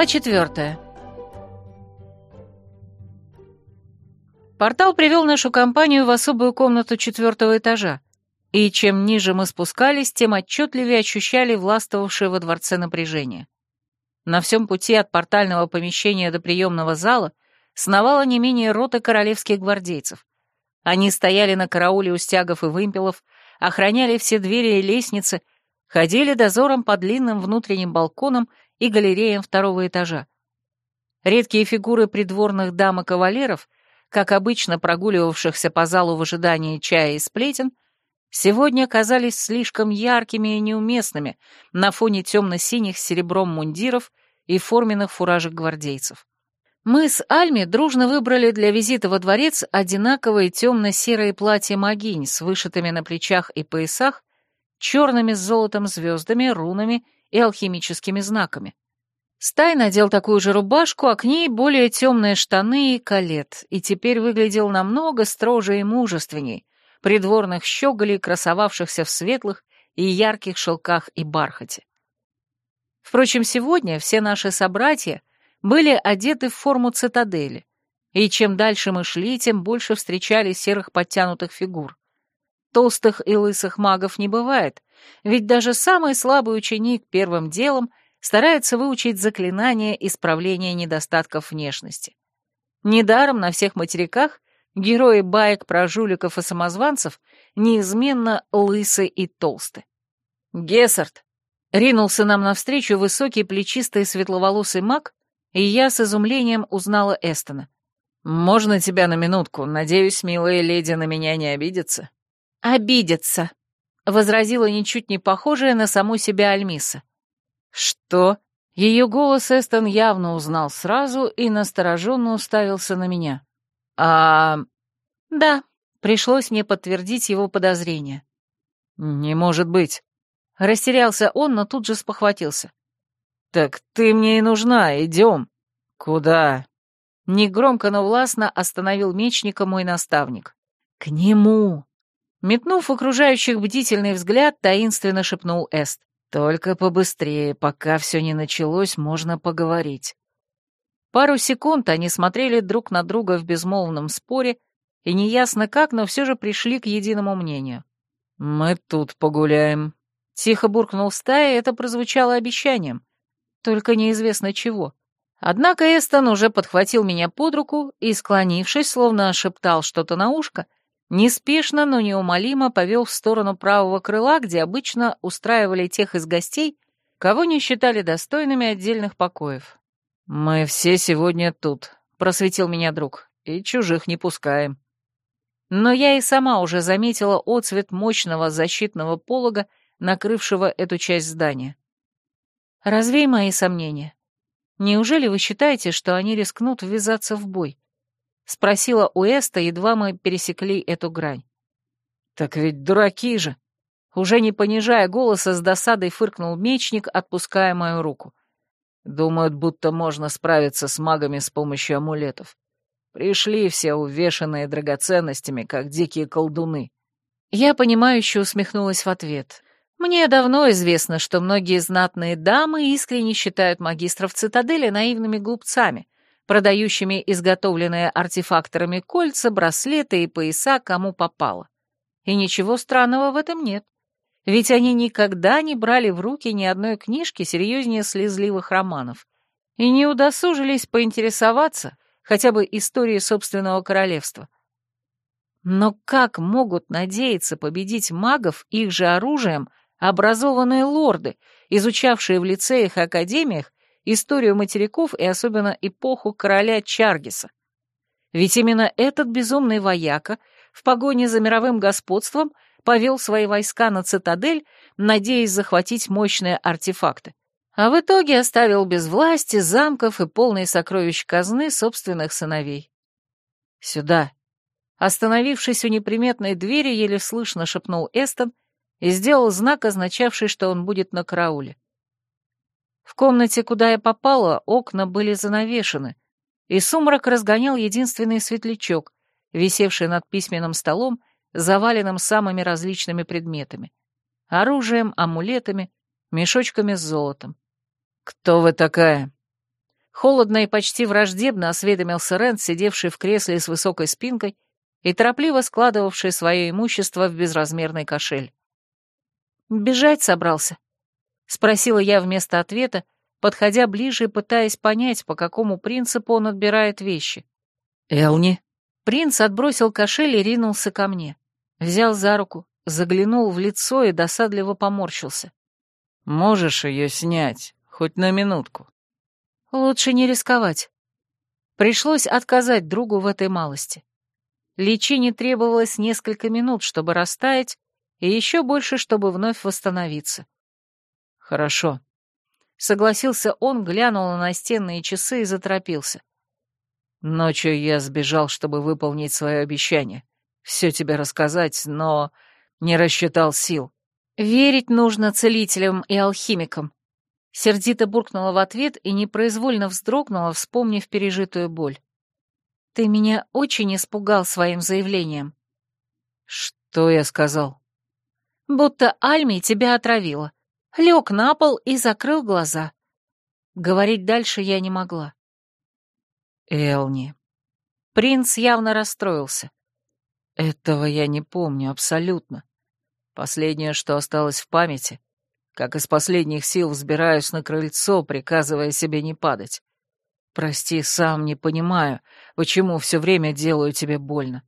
Глава 4. Портал привел нашу компанию в особую комнату четвертого этажа, и чем ниже мы спускались, тем отчетливее ощущали властвовавшее во дворце напряжение. На всем пути от портального помещения до приемного зала сновало не менее роты королевских гвардейцев. Они стояли на карауле у стягов и вымпелов, охраняли все двери и лестницы, ходили дозором по длинным внутренним балконам и галереям второго этажа. Редкие фигуры придворных дам и кавалеров, как обычно прогуливавшихся по залу в ожидании чая и сплетен, сегодня казались слишком яркими и неуместными на фоне темно-синих с серебром мундиров и форменных фуражек гвардейцев. Мы с Альми дружно выбрали для визита во дворец одинаковые темно-серые платья могинь с вышитыми на плечах и поясах, черными с золотом звездами, рунами и алхимическими знаками. Стай надел такую же рубашку, а к ней более темные штаны и калет, и теперь выглядел намного строже и мужественней, придворных щеголей, красовавшихся в светлых и ярких шелках и бархате. Впрочем, сегодня все наши собратья были одеты в форму цитадели, и чем дальше мы шли, тем больше встречали серых подтянутых фигур. Толстых и лысых магов не бывает, ведь даже самый слабый ученик первым делом старается выучить заклинание исправления недостатков внешности. Недаром на всех материках герои баек про жуликов и самозванцев неизменно лысы и толсты. «Гессард!» — ринулся нам навстречу высокий плечистый светловолосый маг, и я с изумлением узнала Эстона. «Можно тебя на минутку? Надеюсь, милая леди на меня не обидится?» «Обидится», — возразила ничуть не похожая на саму себя Альмиса. «Что?» Ее голос Эстон явно узнал сразу и настороженно уставился на меня. «А...» «Да», — пришлось мне подтвердить его подозрение. «Не может быть». Растерялся он, но тут же спохватился. «Так ты мне и нужна, идем». «Куда?» Негромко, но властно остановил мечника мой наставник. «К нему!» Метнув окружающих бдительный взгляд, таинственно шепнул Эст. «Только побыстрее, пока все не началось, можно поговорить». Пару секунд они смотрели друг на друга в безмолвном споре, и неясно как, но все же пришли к единому мнению. «Мы тут погуляем», — тихо буркнул стая, это прозвучало обещанием. Только неизвестно чего. Однако Эстон уже подхватил меня под руку и, склонившись, словно шептал что-то на ушко, — неспешно, но неумолимо повел в сторону правого крыла, где обычно устраивали тех из гостей, кого не считали достойными отдельных покоев. «Мы все сегодня тут», — просветил меня друг, — «и чужих не пускаем». Но я и сама уже заметила отцвет мощного защитного полога, накрывшего эту часть здания. Развей мои сомнения. Неужели вы считаете, что они рискнут ввязаться в бой? — спросила у Эста, едва мы пересекли эту грань. «Так ведь дураки же!» Уже не понижая голоса, с досадой фыркнул мечник, отпуская мою руку. Думают, будто можно справиться с магами с помощью амулетов. Пришли все увешанные драгоценностями, как дикие колдуны. Я понимающе усмехнулась в ответ. Мне давно известно, что многие знатные дамы искренне считают магистров цитадели наивными глупцами, продающими изготовленные артефакторами кольца, браслеты и пояса кому попало. И ничего странного в этом нет. Ведь они никогда не брали в руки ни одной книжки серьезнее слезливых романов и не удосужились поинтересоваться хотя бы историей собственного королевства. Но как могут надеяться победить магов их же оружием образованные лорды, изучавшие в лицеях и академиях историю материков и особенно эпоху короля Чаргиса. Ведь именно этот безумный вояка в погоне за мировым господством повел свои войска на цитадель, надеясь захватить мощные артефакты. А в итоге оставил без власти, замков и полные сокровищ казны собственных сыновей. «Сюда!» Остановившись у неприметной двери, еле слышно шепнул Эстон и сделал знак, означавший, что он будет на карауле. В комнате, куда я попала, окна были занавешены, и сумрак разгонял единственный светлячок, висевший над письменным столом, заваленным самыми различными предметами. Оружием, амулетами, мешочками с золотом. «Кто вы такая?» Холодно и почти враждебно осведомился Рент, сидевший в кресле с высокой спинкой и торопливо складывавший свое имущество в безразмерный кошель. «Бежать собрался», — спросила я вместо ответа, подходя ближе и пытаясь понять, по какому принципу он отбирает вещи. «Элни?» Принц отбросил кошель и ринулся ко мне. Взял за руку, заглянул в лицо и досадливо поморщился. «Можешь ее снять, хоть на минутку». «Лучше не рисковать». Пришлось отказать другу в этой малости. Лечине требовалось несколько минут, чтобы растаять, и еще больше, чтобы вновь восстановиться. «Хорошо». Согласился он, глянул на настенные часы и заторопился. «Ночью я сбежал, чтобы выполнить свое обещание. Все тебе рассказать, но не рассчитал сил». «Верить нужно целителям и алхимикам». Сердито буркнула в ответ и непроизвольно вздрогнула, вспомнив пережитую боль. «Ты меня очень испугал своим заявлением». «Что я сказал?» «Будто Альми тебя отравила лег на пол и закрыл глаза. Говорить дальше я не могла. Элни. Принц явно расстроился. Этого я не помню абсолютно. Последнее, что осталось в памяти, как из последних сил взбираюсь на крыльцо, приказывая себе не падать. Прости, сам не понимаю, почему все время делаю тебе больно.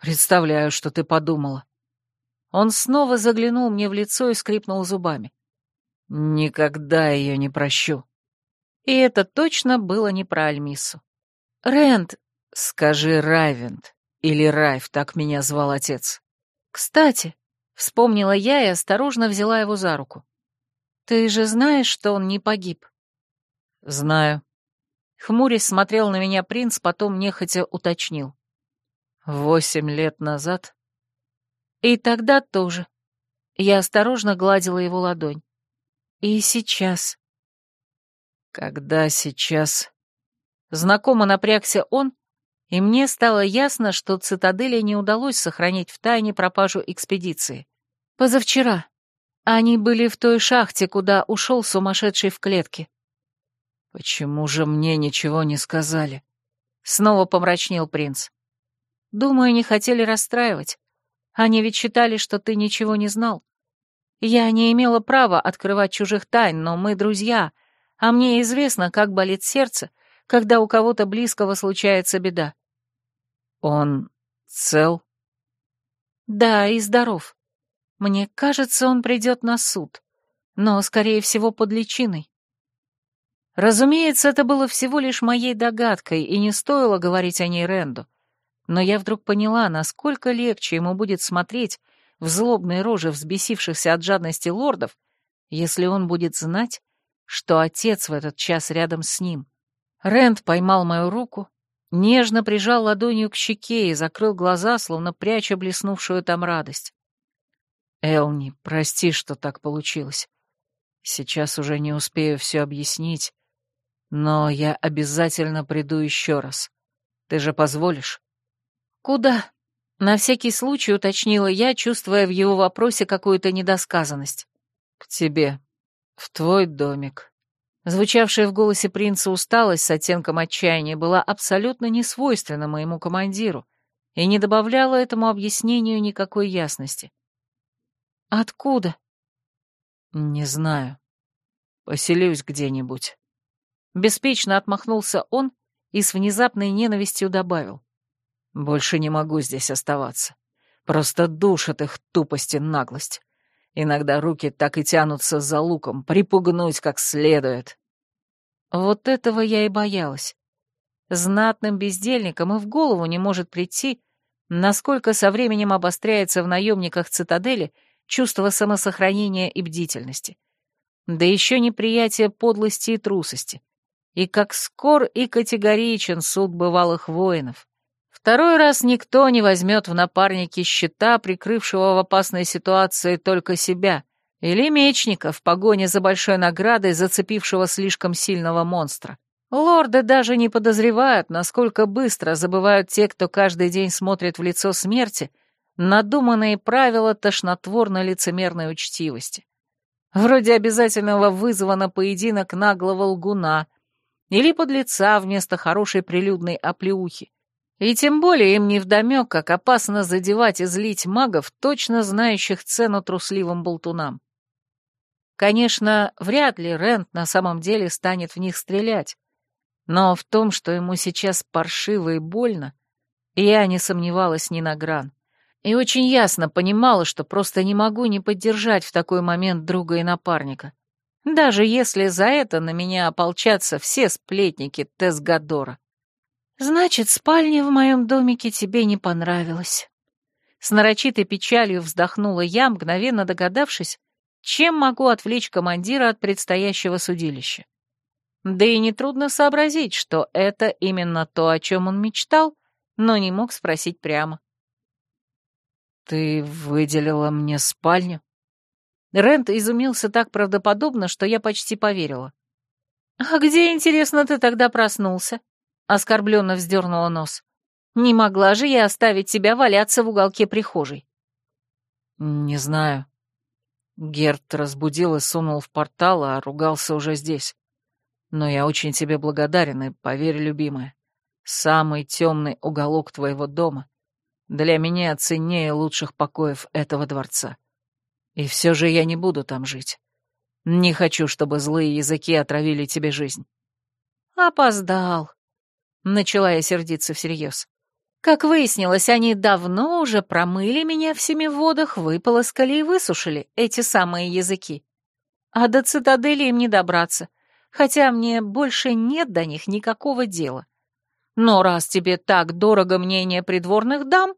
Представляю, что ты подумала. Он снова заглянул мне в лицо и скрипнул зубами. Никогда ее не прощу. И это точно было не про Альмису. Рэнд, скажи Райвент или Райв, так меня звал отец. Кстати, вспомнила я и осторожно взяла его за руку. Ты же знаешь, что он не погиб. Знаю. Хмурясь смотрел на меня принц, потом нехотя уточнил. Восемь лет назад. И тогда тоже. Я осторожно гладила его ладонь. И сейчас. Когда сейчас? Знакомо напрягся он, и мне стало ясно, что цитадели не удалось сохранить в тайне пропажу экспедиции. Позавчера. Они были в той шахте, куда ушел сумасшедший в клетке. «Почему же мне ничего не сказали?» Снова помрачнел принц. «Думаю, не хотели расстраивать. Они ведь считали, что ты ничего не знал. Я не имела права открывать чужих тайн, но мы друзья, а мне известно, как болит сердце, когда у кого-то близкого случается беда. Он цел? Да, и здоров. Мне кажется, он придет на суд, но, скорее всего, под личиной. Разумеется, это было всего лишь моей догадкой, и не стоило говорить о ней Ренду. Но я вдруг поняла, насколько легче ему будет смотреть, в злобной роже взбесившихся от жадности лордов, если он будет знать, что отец в этот час рядом с ним. Рент поймал мою руку, нежно прижал ладонью к щеке и закрыл глаза, словно пряча блеснувшую там радость. «Элни, прости, что так получилось. Сейчас уже не успею все объяснить, но я обязательно приду еще раз. Ты же позволишь?» «Куда?» На всякий случай уточнила я, чувствуя в его вопросе какую-то недосказанность. «К тебе. В твой домик». Звучавшая в голосе принца усталость с оттенком отчаяния была абсолютно несвойственна моему командиру и не добавляла этому объяснению никакой ясности. «Откуда?» «Не знаю. Поселюсь где-нибудь». Беспечно отмахнулся он и с внезапной ненавистью добавил. Больше не могу здесь оставаться. Просто душат их тупость и наглость. Иногда руки так и тянутся за луком, припугнуть как следует. Вот этого я и боялась. Знатным бездельникам и в голову не может прийти, насколько со временем обостряется в наемниках цитадели чувство самосохранения и бдительности. Да еще неприятие подлости и трусости. И как скор и категоричен суд бывалых воинов. Второй раз никто не возьмет в напарники щита, прикрывшего в опасной ситуации только себя, или мечника в погоне за большой наградой, зацепившего слишком сильного монстра. Лорды даже не подозревают, насколько быстро забывают те, кто каждый день смотрит в лицо смерти, надуманные правила тошнотворно-лицемерной учтивости. Вроде обязательного вызова на поединок наглого лгуна или подлеца вместо хорошей прилюдной оплеухи, и тем более им не невдомек, как опасно задевать и злить магов, точно знающих цену трусливым болтунам. Конечно, вряд ли Рент на самом деле станет в них стрелять, но в том, что ему сейчас паршиво и больно, я не сомневалась ни на гран. И очень ясно понимала, что просто не могу не поддержать в такой момент друга и напарника, даже если за это на меня ополчатся все сплетники Тесгадора. «Значит, спальня в моем домике тебе не понравилась». С нарочитой печалью вздохнула я, мгновенно догадавшись, чем могу отвлечь командира от предстоящего судилища. Да и нетрудно сообразить, что это именно то, о чем он мечтал, но не мог спросить прямо. «Ты выделила мне спальню?» Рент изумился так правдоподобно, что я почти поверила. «А где, интересно, ты тогда проснулся?» — оскорбленно вздернула нос. «Не могла же я оставить тебя валяться в уголке прихожей». «Не знаю». Герт разбудил и сунул в портал, а ругался уже здесь. «Но я очень тебе благодарен и, поверь, любимая, самый темный уголок твоего дома для меня ценнее лучших покоев этого дворца. И все же я не буду там жить. Не хочу, чтобы злые языки отравили тебе жизнь». «Опоздал», Начала я сердиться всерьез. Как выяснилось, они давно уже промыли меня в семи водах, выполоскали и высушили эти самые языки. А до цитадели им не добраться, хотя мне больше нет до них никакого дела. Но раз тебе так дорого мнение придворных дам,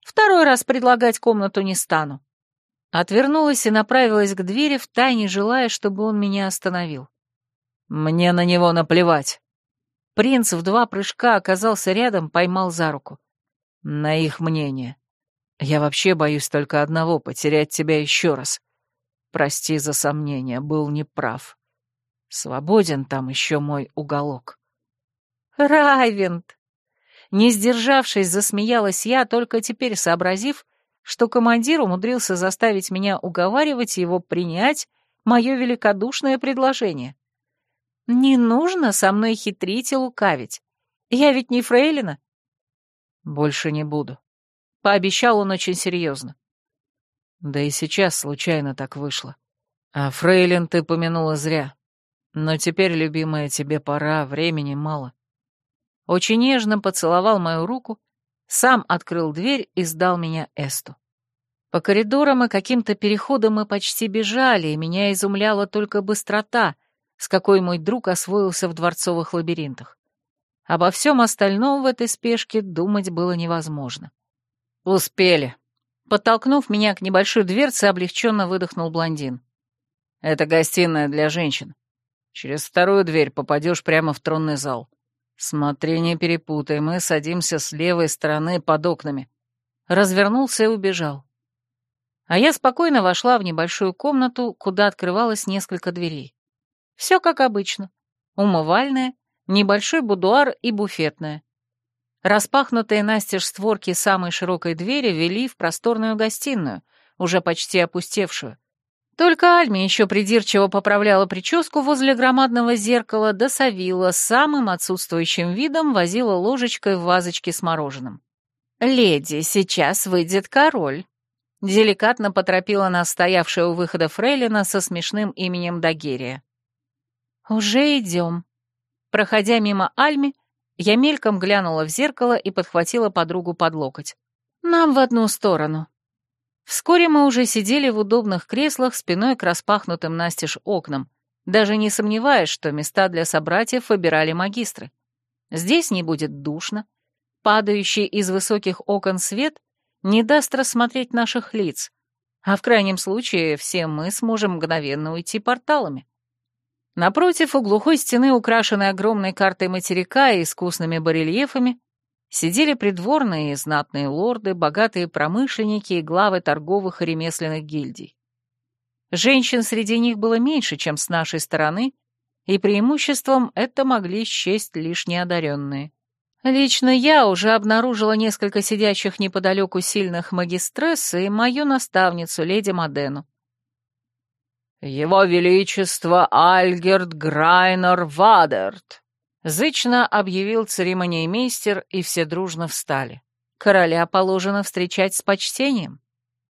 второй раз предлагать комнату не стану. Отвернулась и направилась к двери, втайне желая, чтобы он меня остановил. «Мне на него наплевать», Принц в два прыжка оказался рядом, поймал за руку. «На их мнение. Я вообще боюсь только одного — потерять тебя еще раз. Прости за сомнения, был неправ. Свободен там еще мой уголок». «Райвент!» Не сдержавшись, засмеялась я, только теперь сообразив, что командир умудрился заставить меня уговаривать его принять мое великодушное предложение. Не нужно со мной хитрить и лукавить. Я ведь не фрейлина. Больше не буду. Пообещал он очень серьезно. Да и сейчас случайно так вышло. А фрейлин ты помянула зря. Но теперь, любимая, тебе пора, времени мало. Очень нежно поцеловал мою руку, сам открыл дверь и сдал меня Эсту. По коридорам и каким-то переходам мы почти бежали, и меня изумляла только быстрота — с какой мой друг освоился в дворцовых лабиринтах. Обо всем остальном в этой спешке думать было невозможно. «Успели!» Подтолкнув меня к небольшой дверце, облегченно выдохнул блондин. «Это гостиная для женщин. Через вторую дверь попадешь прямо в тронный зал. Смотри, не перепутай, мы садимся с левой стороны под окнами». Развернулся и убежал. А я спокойно вошла в небольшую комнату, куда открывалось несколько дверей. Все как обычно. Умывальная, небольшой будуар и буфетная. Распахнутые настежь створки самой широкой двери вели в просторную гостиную, уже почти опустевшую. Только Альми еще придирчиво поправляла прическу возле громадного зеркала, да самым отсутствующим видом возила ложечкой в вазочке с мороженым. «Леди, сейчас выйдет король», — деликатно поторопила нас стоявшая у выхода фрейлина со смешным именем Дагерия. «Уже идем». Проходя мимо Альми, я мельком глянула в зеркало и подхватила подругу под локоть. «Нам в одну сторону». Вскоре мы уже сидели в удобных креслах спиной к распахнутым настежь окнам, даже не сомневаясь, что места для собратьев выбирали магистры. Здесь не будет душно. Падающий из высоких окон свет не даст рассмотреть наших лиц, а в крайнем случае все мы сможем мгновенно уйти порталами. Напротив, у глухой стены, украшенной огромной картой материка и искусными барельефами, сидели придворные и знатные лорды, богатые промышленники и главы торговых и ремесленных гильдий. Женщин среди них было меньше, чем с нашей стороны, и преимуществом это могли счесть лишь неодаренные. Лично я уже обнаружила несколько сидящих неподалеку сильных магистресс и мою наставницу, леди Модену. «Его Величество Альгерт Грайнер Вадерт!» Зычно объявил церемониймейстер, и все дружно встали. Короля положено встречать с почтением.